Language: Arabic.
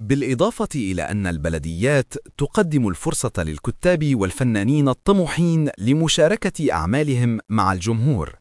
بالإضافة إلى أن البلديات تقدم الفرصة للكتاب والفنانين الطموحين لمشاركة أعمالهم مع الجمهور.